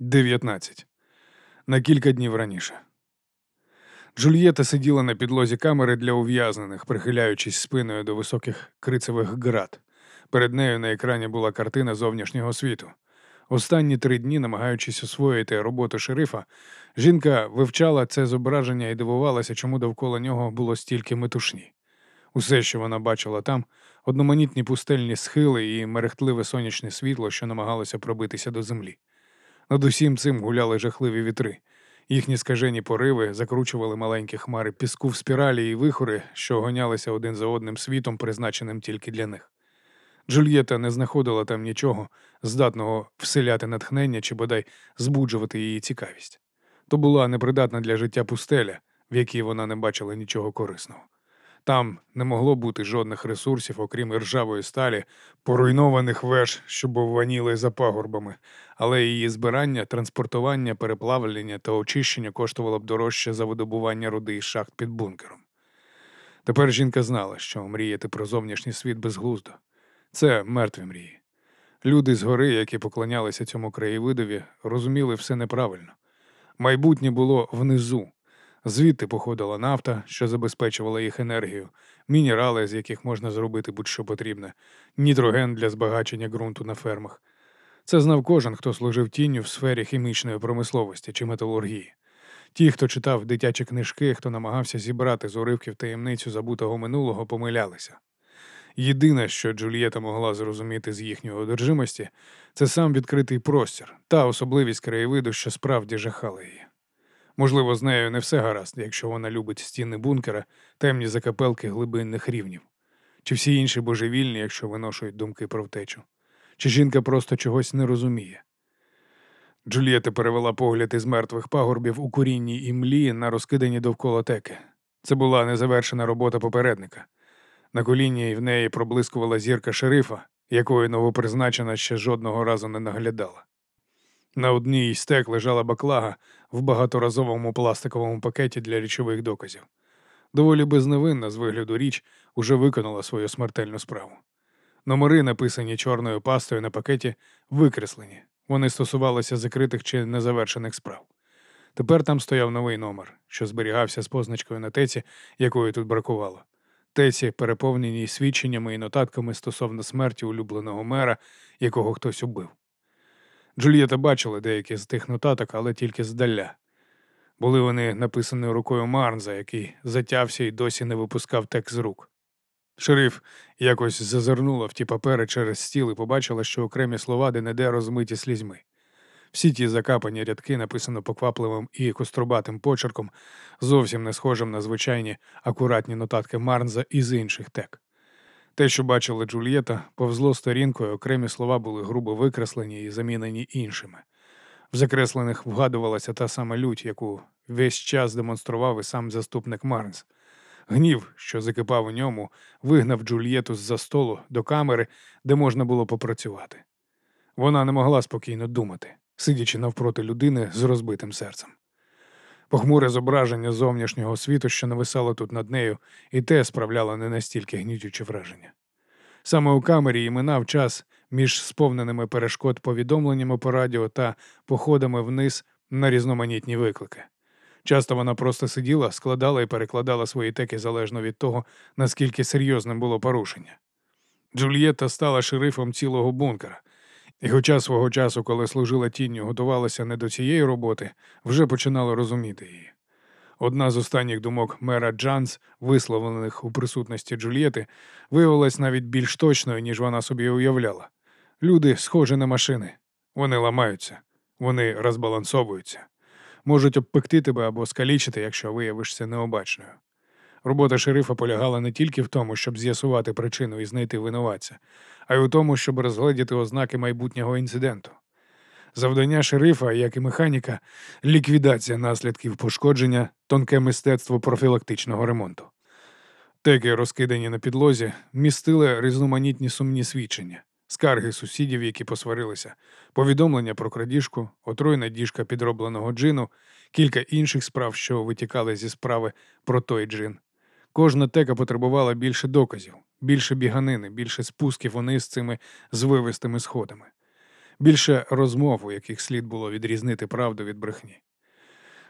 19. На кілька днів раніше. Джульєта сиділа на підлозі камери для ув'язнених, прихиляючись спиною до високих крицевих град. Перед нею на екрані була картина зовнішнього світу. Останні три дні, намагаючись освоїти роботу шерифа, жінка вивчала це зображення і дивувалася, чому довкола нього було стільки метушні. Усе, що вона бачила там, одноманітні пустельні схили і мерехтливе сонячне світло, що намагалося пробитися до землі. Над усім цим гуляли жахливі вітри. Їхні скажені пориви закручували маленькі хмари піску в спіралі і вихори, що гонялися один за одним світом, призначеним тільки для них. Джульєта не знаходила там нічого, здатного вселяти натхнення чи бодай збуджувати її цікавість. То була непридатна для життя пустеля, в якій вона не бачила нічого корисного. Там не могло бути жодних ресурсів, окрім ржавої сталі, поруйнованих веж, що бовваніли за пагорбами, але її збирання, транспортування, переплавлення та очищення коштувало б дорожче за видобування руди із шахт під бункером. Тепер жінка знала, що мріяти про зовнішній світ безглуздо. Це мертві мрії. Люди згори, які поклонялися цьому краєвидові, розуміли все неправильно. Майбутнє було внизу, Звідти походила нафта, що забезпечувала їх енергію, мінерали, з яких можна зробити будь-що потрібне, нітроген для збагачення ґрунту на фермах. Це знав кожен, хто служив тінню в сфері хімічної промисловості чи металургії. Ті, хто читав дитячі книжки, хто намагався зібрати з уривків таємницю забутого минулого, помилялися. Єдине, що Джульєта могла зрозуміти з їхньої одержимості, це сам відкритий простір та особливість краєвиду, що справді жахала її. Можливо, з нею не все гаразд, якщо вона любить стіни бункера, темні закапелки глибинних рівнів, чи всі інші божевільні, якщо виношують думки про втечу, чи жінка просто чогось не розуміє. Джулієта перевела погляд із мертвих пагорбів у курінній імлі на розкидані довкола теки. Це була незавершена робота попередника. На коліні в неї проблискувала зірка шерифа, якою новопризначена ще жодного разу не наглядала. На одній із стек лежала баклага в багаторазовому пластиковому пакеті для річових доказів. Доволі безневинна з вигляду річ уже виконала свою смертельну справу. Номери, написані чорною пастою на пакеті, викреслені. Вони стосувалися закритих чи незавершених справ. Тепер там стояв новий номер, що зберігався з позначкою на теці, якої тут бракувало. Теці, переповнені свідченнями і нотатками стосовно смерті улюбленого мера, якого хтось убив. Джульєта бачила деякі з тих нотаток, але тільки здаля. Були вони написані рукою Марнза, який затявся і досі не випускав текст з рук. Шериф якось зазирнула в ті папери через стіл і побачила, що окремі слова де-не-де розмиті слізьми. Всі ті закапані рядки, написано поквапливим і кострубатим почерком, зовсім не схожим на звичайні акуратні нотатки Марнза із інших тек. Те, що бачила Джульєта, повзло сторінкою, окремі слова були грубо викреслені і замінені іншими. В закреслених вгадувалася та сама лють, яку весь час демонстрував і сам заступник Марнс. Гнів, що закипав у ньому, вигнав Джульєту з-за столу до камери, де можна було попрацювати. Вона не могла спокійно думати, сидячи навпроти людини з розбитим серцем. Похмуре зображення зовнішнього світу, що нависало тут над нею, і те справляло не настільки гнітюче враження. Саме у камері і минав час між сповненими перешкод повідомленнями по радіо та походами вниз на різноманітні виклики. Часто вона просто сиділа, складала і перекладала свої теки залежно від того, наскільки серйозним було порушення. Джульєтта стала шерифом цілого бункера, і, хоча свого часу, коли служила тінню, готувалася не до цієї роботи, вже починала розуміти її. Одна з останніх думок мера Джанс, висловлених у присутності Джульєти, виявилась навіть більш точною, ніж вона собі уявляла. Люди схожі на машини, вони ламаються, вони розбалансовуються, можуть обпекти тебе або скалічити, якщо виявишся необачною. Робота шерифа полягала не тільки в тому, щоб з'ясувати причину і знайти винуватця, а й у тому, щоб розгледіти ознаки майбутнього інциденту. Завдання шерифа, як і механіка, ліквідація наслідків пошкодження, тонке мистецтво профілактичного ремонту. Теки, розкидані на підлозі, містили різноманітні сумні свідчення, скарги сусідів, які посварилися, повідомлення про крадіжку, отруйна діжка підробленого джину, кілька інших справ, що витікали зі справи про той джин. Кожна тека потребувала більше доказів, більше біганини, більше спусків униз цими звивистими сходами. більше розмов, у яких слід було відрізнити правду від брехні.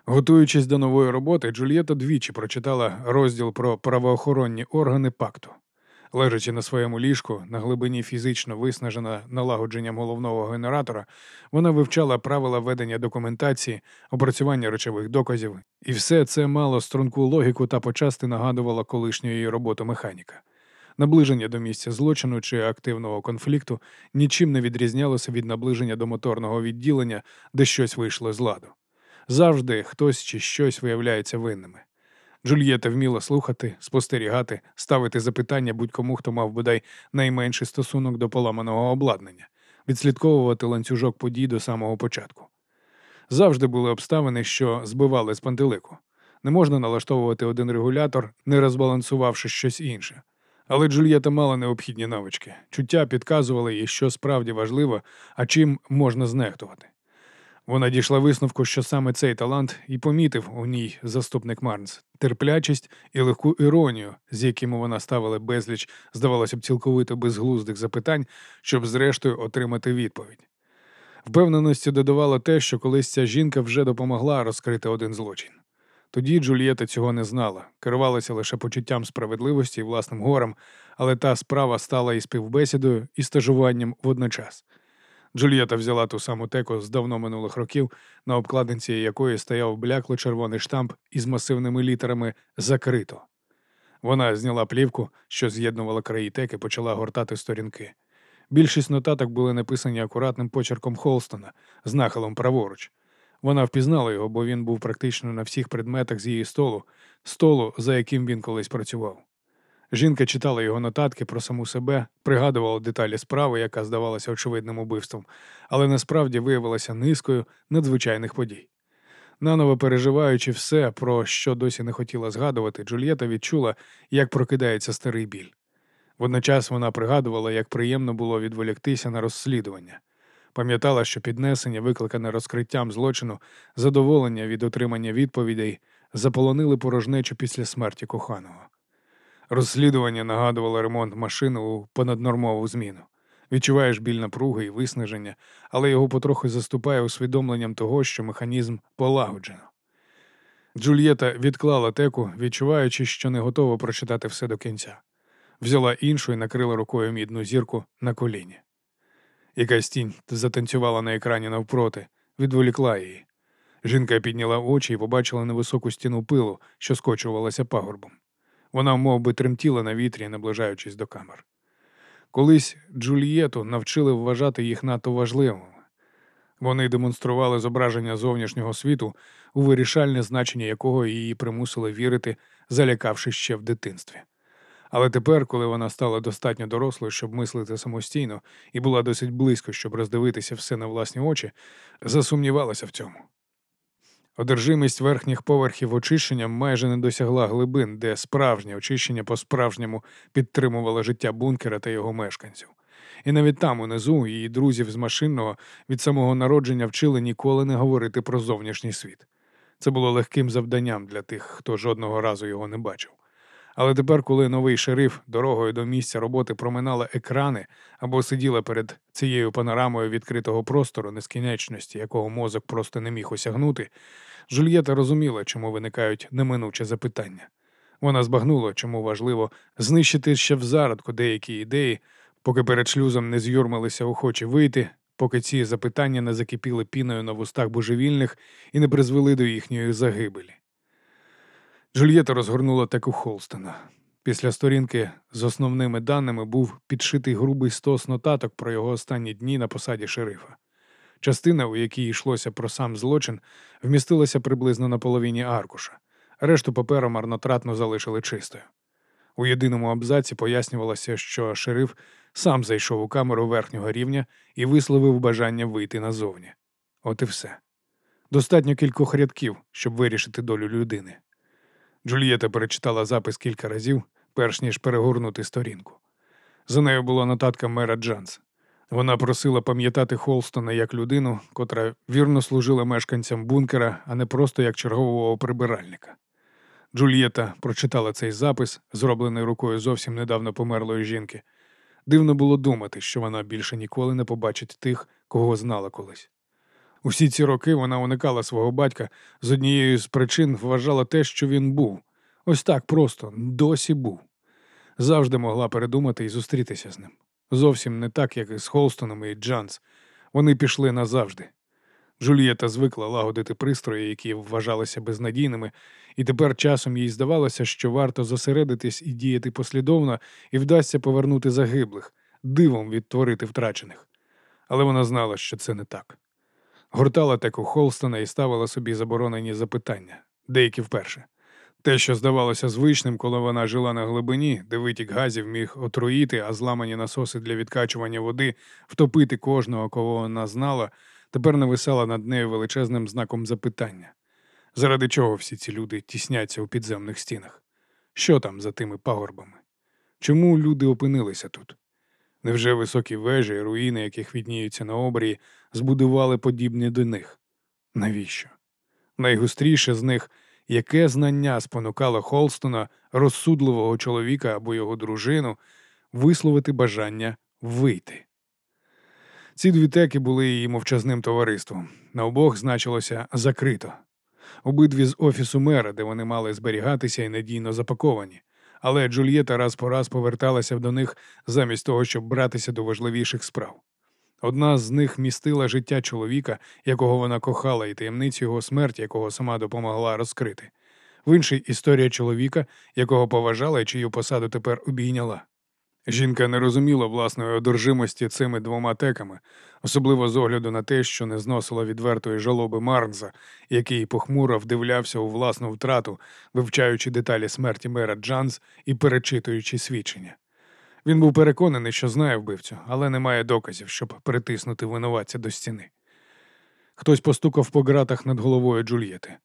Готуючись до нової роботи, Джульєта двічі прочитала розділ про правоохоронні органи пакту. Лежачи на своєму ліжку, на глибині фізично виснажена налагодженням головного генератора, вона вивчала правила ведення документації, опрацювання речових доказів, і все це мало струнку логіку та почасти нагадувало колишню її роботу механіка. Наближення до місця злочину чи активного конфлікту нічим не відрізнялося від наближення до моторного відділення, де щось вийшло з ладу. Завжди хтось чи щось виявляється винними. Джульєта вміла слухати, спостерігати, ставити запитання будь-кому, хто мав бодай найменший стосунок до поламаного обладнання, відслідковувати ланцюжок подій до самого початку. Завжди були обставини, що збивали з пантелику. Не можна налаштовувати один регулятор, не розбалансувавши щось інше. Але Джульєта мала необхідні навички. Чуття підказували їй, що справді важливо, а чим можна знехтувати. Вона дійшла висновку, що саме цей талант і помітив у ній заступник Марнс терплячість і легку іронію, з якими вона ставила безліч, здавалося б, цілковито безглуздих запитань, щоб зрештою отримати відповідь. Впевненості додавало те, що колись ця жінка вже допомогла розкрити один злочин. Тоді Джульєта цього не знала, керувалася лише почуттям справедливості і власним горем, але та справа стала і співбесідою, і стажуванням водночас. Джульєта взяла ту саму теку з давно минулих років, на обкладинці якої стояв блякло червоний штамп із масивними літерами Закрито. Вона зняла плівку, що з'єднувала краї теки, почала гортати сторінки. Більшість нотаток були написані акуратним почерком Холстона з нахилом праворуч. Вона впізнала його, бо він був практично на всіх предметах з її столу, столу, за яким він колись працював. Жінка читала його нотатки про саму себе, пригадувала деталі справи, яка здавалася очевидним убивством, але насправді виявилася низкою надзвичайних подій. Наново переживаючи все, про що досі не хотіла згадувати, Джульєта відчула, як прокидається старий біль. Водночас вона пригадувала, як приємно було відволіктися на розслідування. Пам'ятала, що піднесення, викликане розкриттям злочину, задоволення від отримання відповідей, заполонили порожнечу після смерті коханого. Розслідування нагадувало ремонт машини у понаднормову зміну. Відчуваєш біль напруги і виснаження, але його потроху заступає усвідомленням того, що механізм полагоджено. Джульєта відклала теку, відчуваючи, що не готова прочитати все до кінця. Взяла іншу і накрила рукою мідну зірку на коліні. Якась тінь затанцювала на екрані навпроти, відволікла її. Жінка підняла очі і побачила невисоку стіну пилу, що скочувалася пагорбом. Вона мов би, тремтіла на вітрі, наближаючись до камер. Колись Джульєту навчили вважати їх надто важливими. Вони демонстрували зображення зовнішнього світу, у вирішальне значення якого її примусили вірити, залякавши ще в дитинстві. Але тепер, коли вона стала достатньо дорослою, щоб мислити самостійно, і була досить близько, щоб роздивитися все на власні очі, засумнівалася в цьому. Одержимість верхніх поверхів очищення майже не досягла глибин, де справжнє очищення по-справжньому підтримувало життя бункера та його мешканців. І навіть там, унизу, її друзів з машинного від самого народження вчили ніколи не говорити про зовнішній світ. Це було легким завданням для тих, хто жодного разу його не бачив. Але тепер, коли новий шериф дорогою до місця роботи проминала екрани або сиділа перед цією панорамою відкритого простору, нескінченності, якого мозок просто не міг осягнути, Жульєта розуміла, чому виникають неминучі запитання. Вона збагнула, чому важливо знищити ще в зародку деякі ідеї, поки перед шлюзом не з'юрмилися охочі вийти, поки ці запитання не закипіли піною на вустах божевільних і не призвели до їхньої загибелі. Джульєта розгорнула теку Холстона. Після сторінки з основними даними був підшитий грубий стос нотаток про його останні дні на посаді шерифа. Частина, у якій йшлося про сам злочин, вмістилася приблизно на половині аркуша, решту паперу марнотратно залишили чистою. У єдиному абзаці пояснювалося, що шериф сам зайшов у камеру верхнього рівня і висловив бажання вийти назовні. От і все. Достатньо кількох рядків, щоб вирішити долю людини. Джульєта перечитала запис кілька разів, перш ніж перегорнути сторінку. За нею була нотатка мера Джанс. Вона просила пам'ятати Холстона як людину, котра вірно служила мешканцям бункера, а не просто як чергового прибиральника. Джульєта прочитала цей запис, зроблений рукою зовсім недавно померлої жінки. Дивно було думати, що вона більше ніколи не побачить тих, кого знала колись. Усі ці роки вона уникала свого батька з однією з причин вважала те, що він був. Ось так просто, досі був. Завжди могла передумати і зустрітися з ним. Зовсім не так, як і з Холстоном і Джанс. Вони пішли назавжди. Джульєта звикла лагодити пристрої, які вважалися безнадійними, і тепер часом їй здавалося, що варто зосередитись і діяти послідовно, і вдасться повернути загиблих, дивом відтворити втрачених. Але вона знала, що це не так. Гортала теку Холстона і ставила собі заборонені запитання, деякі вперше. Те, що здавалося звичним, коли вона жила на глибині, де витік газів міг отруїти, а зламані насоси для відкачування води втопити кожного, кого вона знала, тепер нависала над нею величезним знаком запитання. Заради чого всі ці люди тісняться у підземних стінах? Що там за тими пагорбами? Чому люди опинилися тут? Невже високі вежі, руїни, яких відніються на обрії, збудували подібні до них? Навіщо? Найгустріше з них яке знання спонукало Холстона, розсудливого чоловіка або його дружину, висловити бажання вийти. Ці дві теки були її мовчазним товариством. На обох значилося закрито. Обидві з офісу мера, де вони мали зберігатися і надійно запаковані. Але Джульєта раз по раз поверталася до них замість того, щоб братися до важливіших справ. Одна з них містила життя чоловіка, якого вона кохала, і таємницю його смерті, якого сама допомогла розкрити. В іншій історія чоловіка, якого поважала і чию посаду тепер обійняла. Жінка не розуміла власної одержимості цими двома теками, особливо з огляду на те, що не зносила відвертої жалоби Марнза, який похмуро вдивлявся у власну втрату, вивчаючи деталі смерті мера Джанс і перечитуючи свідчення. Він був переконаний, що знає вбивцю, але не має доказів, щоб притиснути винуватця до стіни. Хтось постукав по ґратах над головою Джульєти.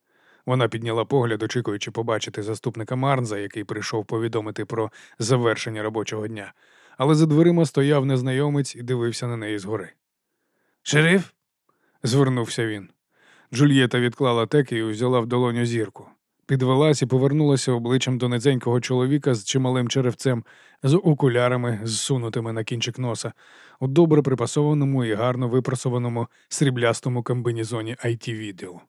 Вона підняла погляд, очікуючи побачити заступника Марнза, який прийшов повідомити про завершення робочого дня, але за дверима стояв незнайомець і дивився на неї згори. Шериф? звернувся він. Джульєта відклала теки і взяла в долоню зірку. Підвелась і повернулася обличчям до низенького чоловіка з чималим черевцем, з окулярами, зсунутими на кінчик носа, у добре припасованому і гарно випрасованому сріблястому комбінізоні it відділу.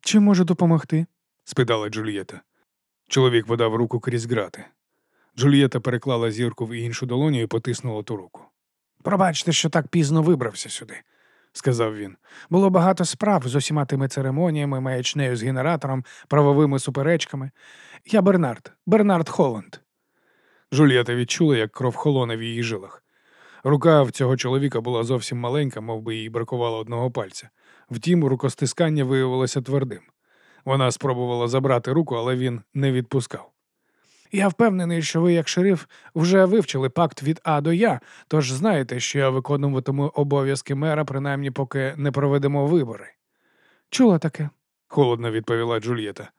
Чи можу допомогти? спитала Джульєта. Чоловік подав руку крізь грати. Джульєта переклала зірку в іншу долоню і потиснула ту руку. Пробачте, що так пізно вибрався сюди сказав він. Було багато справ з усіма тими церемоніями, маячнею з генератором, правовими суперечками. Я Бернард, Бернард Холланд. Жульєта відчула, як кров холоне в її жилах. Рука в цього чоловіка була зовсім маленька, мов би їй бракувало одного пальця. Втім, рукостискання виявилося твердим. Вона спробувала забрати руку, але він не відпускав. Я впевнений, що ви, як шериф, вже вивчили пакт від А до Я, тож знаєте, що я виконуватиму обов'язки мера, принаймні поки не проведемо вибори. Чула таке, холодно відповіла Джульєта.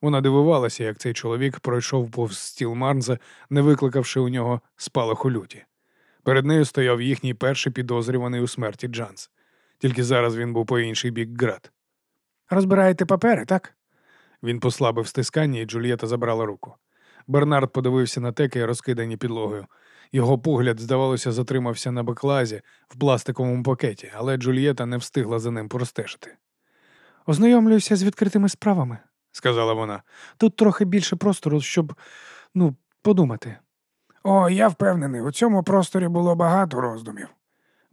Вона дивувалася, як цей чоловік пройшов повз стіл Марнза, не викликавши у нього спалаху люті. Перед нею стояв їхній перший підозрюваний у смерті Джанс. Тільки зараз він був по інший бік град. Розбираєте папери, так? Він послабив стискання, і Джульєта забрала руку. Бернард подивився на теки, розкидані підлогою. Його погляд, здавалося, затримався на баклазі в пластиковому пакеті, але Джульєта не встигла за ним простежити. Ознайомлююся з відкритими справами, сказала вона. Тут трохи більше простору, щоб, ну, подумати. О, я впевнений, у цьому просторі було багато роздумів.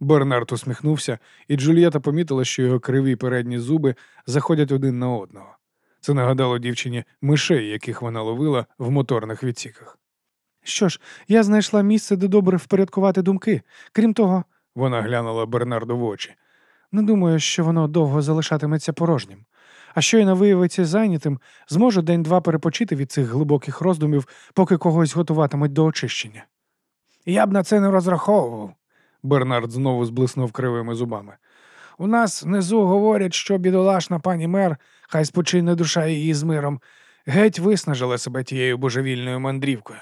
Бернард усміхнувся, і Джульєта помітила, що його криві передні зуби заходять один на одного. Це нагадало дівчині мишей, яких вона ловила в моторних відсіках. Що ж, я знайшла місце, де добре впорядкувати думки. Крім того, вона глянула Бернарду в очі. Не думаю, що воно довго залишатиметься порожнім. А щойно виявиться зайнятим, зможу день-два перепочити від цих глибоких роздумів, поки когось готуватимуть до очищення. Я б на це не розраховував. Бернард знову зблиснув кривими зубами. У нас внизу говорять, що бідолашна пані мер, хай спочине душа її з миром, геть виснажила себе тією божевільною мандрівкою.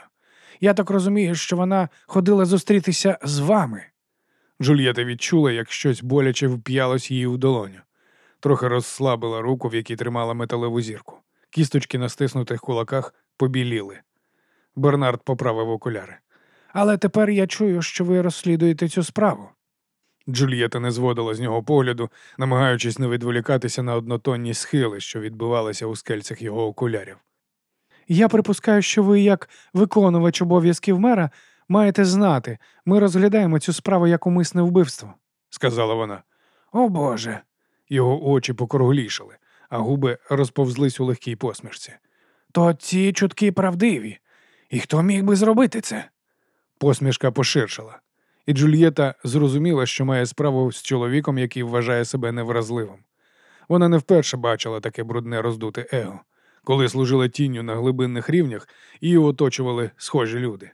Я так розумію, що вона ходила зустрітися з вами. Джульєта відчула, як щось боляче вп'ялось їй у долоню. Трохи розслабила руку, в якій тримала металеву зірку. Кісточки на стиснутих кулаках побіліли. Бернард поправив окуляри. Але тепер я чую, що ви розслідуєте цю справу. Джульєта не зводила з нього погляду, намагаючись не відволікатися на однотонні схили, що відбивалися у скельцях його окулярів. Я припускаю, що ви, як виконувач обов'язків мера, маєте знати, ми розглядаємо цю справу як умисне вбивство. сказала вона. О Боже. Його очі покруглішали, а губи розповзлись у легкій посмішці. То ці чутки правдиві. І хто міг би зробити це? Посмішка поширшала, і Джульєта зрозуміла, що має справу з чоловіком, який вважає себе невразливим. Вона не вперше бачила таке брудне роздуте его, коли служила тінню на глибинних рівнях і оточували схожі люди.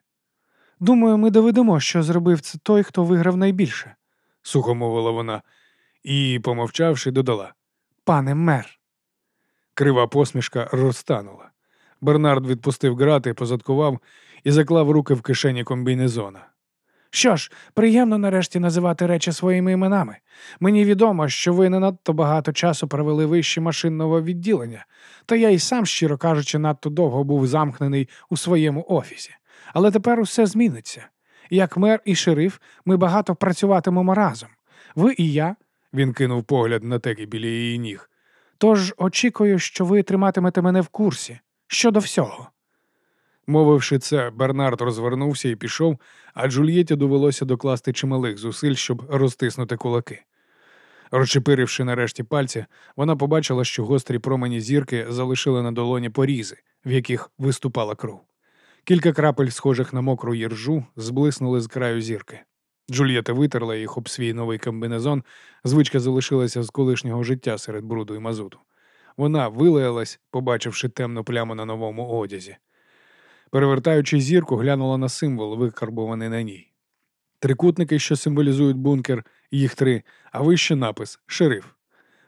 Думаю, ми доведемо, що зробив це той, хто виграв найбільше, сухо мовила вона і, помовчавши, додала. пане мер. Крива посмішка розтанула. Бернард відпустив грати, позадкував і заклав руки в кишені комбінезона. Що ж, приємно нарешті називати речі своїми іменами. Мені відомо, що ви не надто багато часу провели вище машинного відділення, та я й сам, щиро кажучи, надто довго був замкнений у своєму офісі. Але тепер усе зміниться. Як мер і шериф, ми багато працюватимемо разом. Ви і я, він кинув погляд на теки біля її ніг. Тож очікую, що ви триматимете мене в курсі щодо всього. Мовивши це, Бернард розвернувся і пішов, а Джульєті довелося докласти чималих зусиль, щоб розтиснути кулаки. Розчепиривши нарешті пальці, вона побачила, що гострі промені зірки залишили на долоні порізи, в яких виступала кров. Кілька крапель, схожих на мокру їржу, зблиснули з краю зірки. Джульєта витерла їх об свій новий комбінезон, звичка залишилася з колишнього життя серед бруду і мазуту. Вона вилаялась, побачивши темну пляму на новому одязі. Перевертаючи зірку, глянула на символ, викарбований на ній. Трикутники, що символізують бункер, їх три, а вище напис Шериф.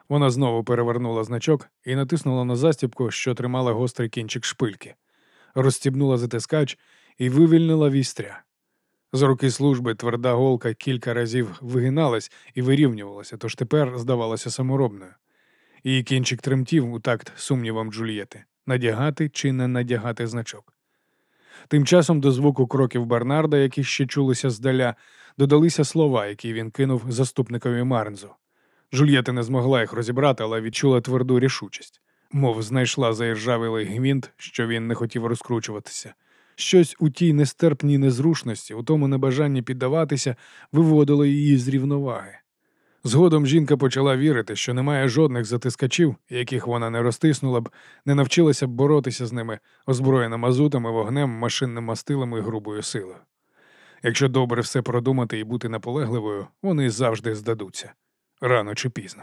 Вона знову перевернула значок і натиснула на застібку, що тримала гострий кінчик шпильки, розстібнула затискач і вивільнила вістря. З руки служби тверда голка кілька разів вигиналась і вирівнювалася, тож тепер здавалася саморобною. Її кінчик тремтів у такт сумнівам Джульєти надягати чи не надягати значок. Тим часом до звуку кроків Бернарда, які ще чулися здаля, додалися слова, які він кинув заступникові Марнзу. Жульєта не змогла їх розібрати, але відчула тверду рішучість, мов знайшла заіржавілий гвинт, що він не хотів розкручуватися. Щось у тій нестерпній незрушності, у тому небажанні піддаватися, виводило її з рівноваги. Згодом жінка почала вірити, що немає жодних затискачів, яких вона не розтиснула б, не навчилася б боротися з ними, озброєна мазутами, вогнем, машинним мастилом і грубою силою. Якщо добре все продумати і бути наполегливою, вони завжди здадуться рано чи пізно.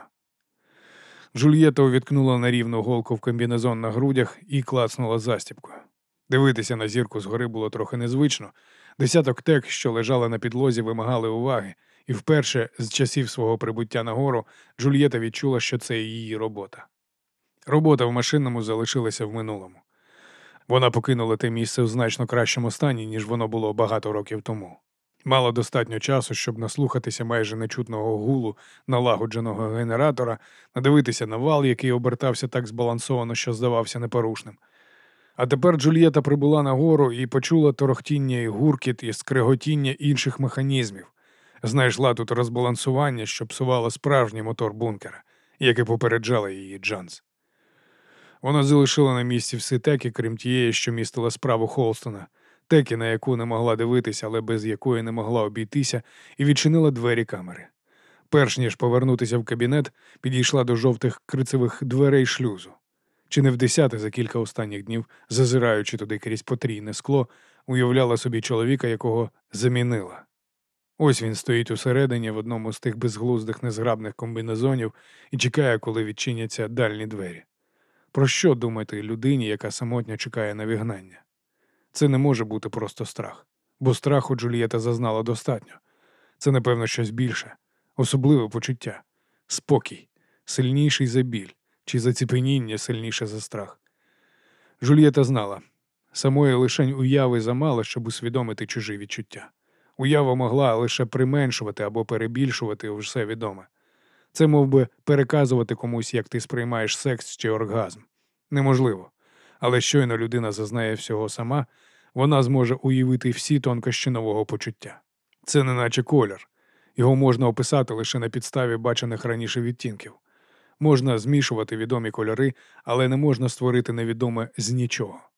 Джульєта увіткнула на рівну голку в комбінезон на грудях і клацнула застіпкою. Дивитися на зірку згори було трохи незвично. Десяток тек, що лежали на підлозі, вимагали уваги, і вперше з часів свого прибуття на гору Джульєта відчула, що це її робота. Робота в машинному залишилася в минулому. Вона покинула те місце в значно кращому стані, ніж воно було багато років тому. Мала достатньо часу, щоб наслухатися майже нечутного гулу налагодженого генератора, надивитися на вал, який обертався так збалансовано, що здавався непорушним. А тепер Джульєта прибула на гору і почула торохтіння і гуркіт і скриготіння інших механізмів. Знайшла тут розбалансування, що псувало справжній мотор бункера, як і попереджала її Джанс. Вона залишила на місці всі теки, крім тієї, що містила справу Холстона, теки, на яку не могла дивитися, але без якої не могла обійтися, і відчинила двері камери. Перш ніж повернутися в кабінет, підійшла до жовтих крицевих дверей шлюзу. Чи не в десяте за кілька останніх днів, зазираючи туди крізь потрійне скло, уявляла собі чоловіка, якого замінила. Ось він стоїть усередині в одному з тих безглуздих незграбних комбінезонів і чекає, коли відчиняться дальні двері. Про що думати людині, яка самотньо чекає на вігнання? Це не може бути просто страх, бо страху Джульєта зазнала достатньо. Це, напевно, щось більше, особливе почуття, спокій, сильніший за біль, чи заціпеніння сильніше за страх. Жульєта знала самої лишень уяви замало, щоб усвідомити чужі відчуття. Уява могла лише применшувати або перебільшувати все відоме. Це мов би, переказувати комусь, як ти сприймаєш секс чи оргазм. Неможливо. Але щойно людина зазнає всього сама, вона зможе уявити всі тонкощі нового почуття. Це не наче колір. Його можна описати лише на підставі бачених раніше відтінків. Можна змішувати відомі кольори, але не можна створити невідоме з нічого.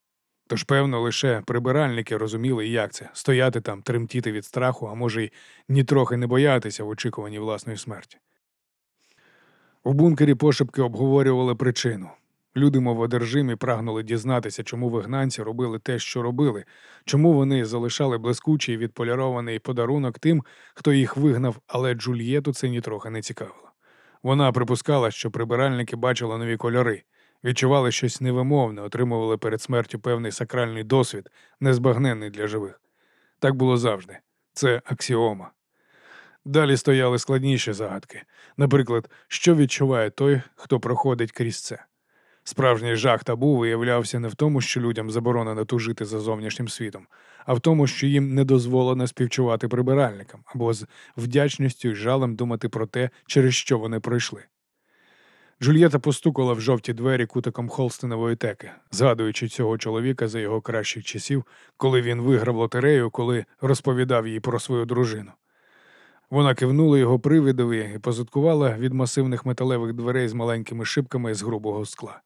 Тож, певно, лише прибиральники розуміли, як це стояти там, тремтіти від страху, а може й нітрохи не боятися в очікуванні власної смерті. У бункері пошепки обговорювали причину. Люди, мов одержимі, прагнули дізнатися, чому вигнанці робили те, що робили, чому вони залишали блискучий відполірований подарунок тим, хто їх вигнав, але Джульєту це нітрохи не цікавило. Вона припускала, що прибиральники бачили нові кольори, відчували щось невимовне, отримували перед смертю певний сакральний досвід, незбагненний для живих. Так було завжди. Це аксіома. Далі стояли складніші загадки. Наприклад, що відчуває той, хто проходить крізь це. Справжній жах табу виявлявся не в тому, що людям заборонено тужити за зовнішнім світом, а в тому, що їм не дозволено співчувати прибиральникам або з вдячністю і жалем думати про те, через що вони пройшли. Джульєта постукала в жовті двері кутиком Холстинової теки, згадуючи цього чоловіка за його кращих часів, коли він виграв лотерею, коли розповідав їй про свою дружину. Вона кивнула його привидові і позадкувала від масивних металевих дверей з маленькими шибками з грубого скла.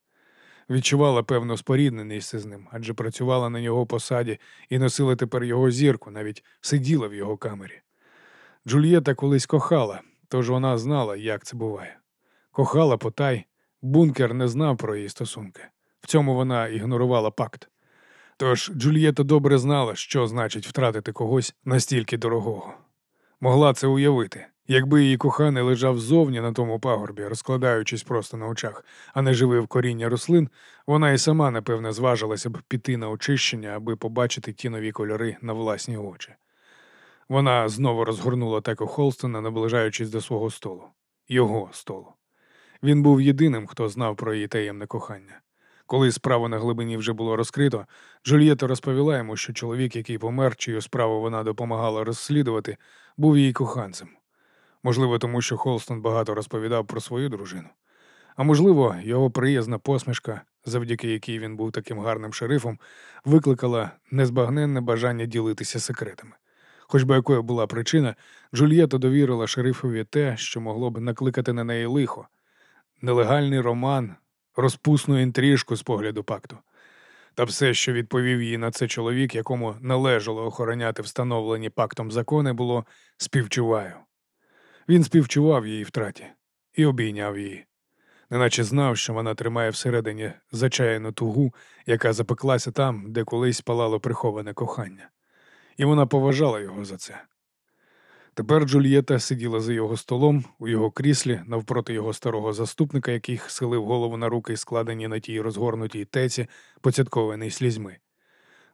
Відчувала певну спорідненість з ним, адже працювала на його посаді і носила тепер його зірку, навіть сиділа в його камері. Джульєта колись кохала, тож вона знала, як це буває. Кохала потай, бункер не знав про її стосунки. В цьому вона ігнорувала пакт. Тож Джульєта добре знала, що значить втратити когось настільки дорогого. Могла це уявити, якби її коханий лежав ззовні на тому пагорбі, розкладаючись просто на очах, а не живив коріння рослин, вона і сама, напевне, зважилася б піти на очищення, аби побачити ті нові кольори на власні очі. Вона знову розгорнула теку Холстона, наближаючись до свого столу, його столу. Він був єдиним, хто знав про її таємне кохання. Коли справу на глибині вже було розкрито, Джульєта розповіла йому, що чоловік, який помер, чию справу вона допомагала розслідувати, був її коханцем. Можливо, тому що Холстон багато розповідав про свою дружину. А можливо, його приязна посмішка, завдяки якій він був таким гарним шерифом, викликала незбагненне бажання ділитися секретами. Хоч би якою була причина, Джульєта довірила шерифові те, що могло б накликати на неї лихо, нелегальний роман, розпусну інтрижку з погляду пакту. Та все, що відповів їй на це чоловік, якому належало охороняти встановлені пактом закони, було співчуваю. Він співчував її втраті і обійняв її, неначе знав, що вона тримає всередині зачаяну тугу, яка запеклася там, де колись палало приховане кохання, і вона поважала його за це. Тепер Джульєта сиділа за його столом у його кріслі навпроти його старого заступника, який схилив голову на руки, складені на тій розгорнутій теці, поцяткованій слізьми.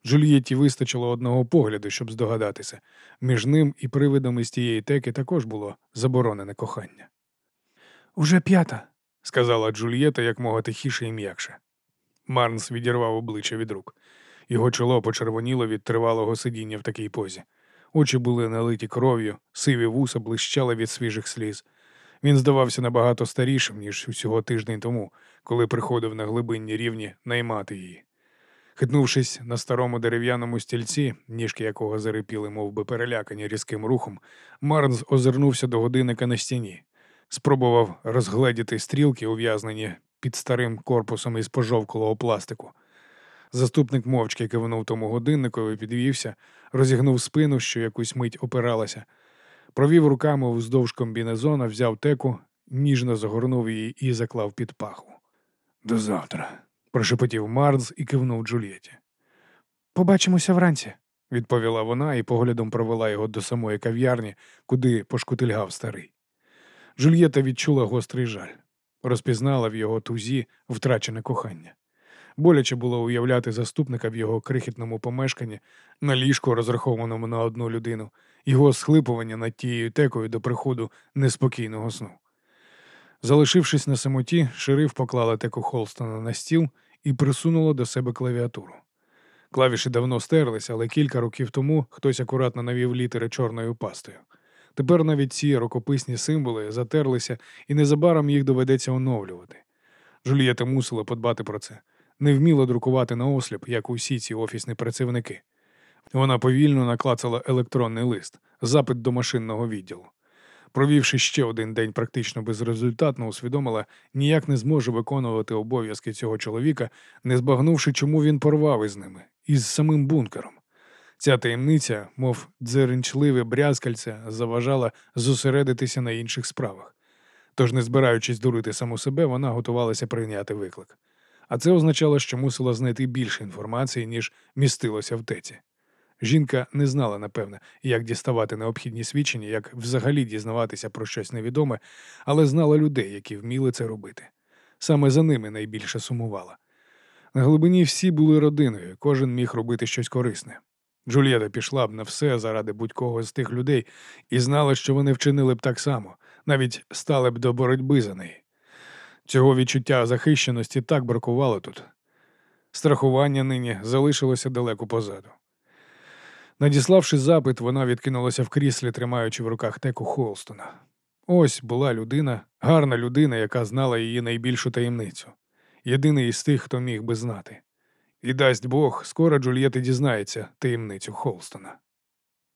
Джульєтті вистачило одного погляду, щоб здогадатися. Між ним і привидом із тієї теки також було заборонене кохання. Уже п'ята, сказала Джульєта як мога тихіше і м'якше. Марнс відірвав обличчя від рук. Його чоло почервоніло від тривалого сидіння в такій позі. Очі були налиті кров'ю, сиві вуса блищали від свіжих сліз. Він здавався набагато старішим, ніж усього тиждень тому, коли приходив на глибинні рівні наймати її. Хитнувшись на старому дерев'яному стільці, ніжки якого зарипіли, мов би перелякані різким рухом, Марнс озирнувся до годинника на стіні, спробував розгледіти стрілки, ув'язнені під старим корпусом із пожовклого пластику. Заступник мовчки кивнув тому годиннику і підвівся, розігнув спину, що якусь мить опиралася, провів руками вздовж комбінезона, взяв теку, ніжно загорнув її і заклав під паху. До завтра, прошепотів Марнс і кивнув Джульєті. Побачимося вранці, відповіла вона і поглядом провела його до самої кав'ярні, куди пошкутильгав старий. Джульєта відчула гострий жаль, розпізнала в його тузі втрачене кохання. Боляче було уявляти заступника в його крихітному помешканні на ліжку, розрахованому на одну людину, його схлипування над тією текою до приходу неспокійного сну. Залишившись на самоті, шериф поклала теку Холстона на стіл і присунула до себе клавіатуру. Клавіші давно стерлися, але кілька років тому хтось акуратно навів літери чорною пастою. Тепер навіть ці рукописні символи затерлися, і незабаром їх доведеться оновлювати. Джулієта мусила подбати про це не вміла друкувати на осліп, як усі ці офісні працівники. Вона повільно наклацала електронний лист, запит до машинного відділу. Провівши ще один день практично безрезультатно, усвідомила, ніяк не зможе виконувати обов'язки цього чоловіка, не збагнувши, чому він порвав із ними, із самим бункером. Ця таємниця, мов дзеренчливе брязкальце, заважала зосередитися на інших справах. Тож, не збираючись дурити саму себе, вона готувалася прийняти виклик. А це означало, що мусила знайти більше інформації, ніж містилося в теці. Жінка не знала, напевне, як діставати необхідні свідчення, як взагалі дізнаватися про щось невідоме, але знала людей, які вміли це робити. Саме за ними найбільше сумувала. На глибині всі були родиною, кожен міг робити щось корисне. Джульєта пішла б на все заради будь-кого з тих людей і знала, що вони вчинили б так само, навіть стали б до боротьби за неї. Цього відчуття захищеності так бракувало тут. Страхування нині залишилося далеко позаду. Надіславши запит, вона відкинулася в кріслі, тримаючи в руках теку Холстона. Ось була людина, гарна людина, яка знала її найбільшу таємницю. Єдиний із тих, хто міг би знати. І дасть Бог, скоро Джульєта дізнається таємницю Холстона.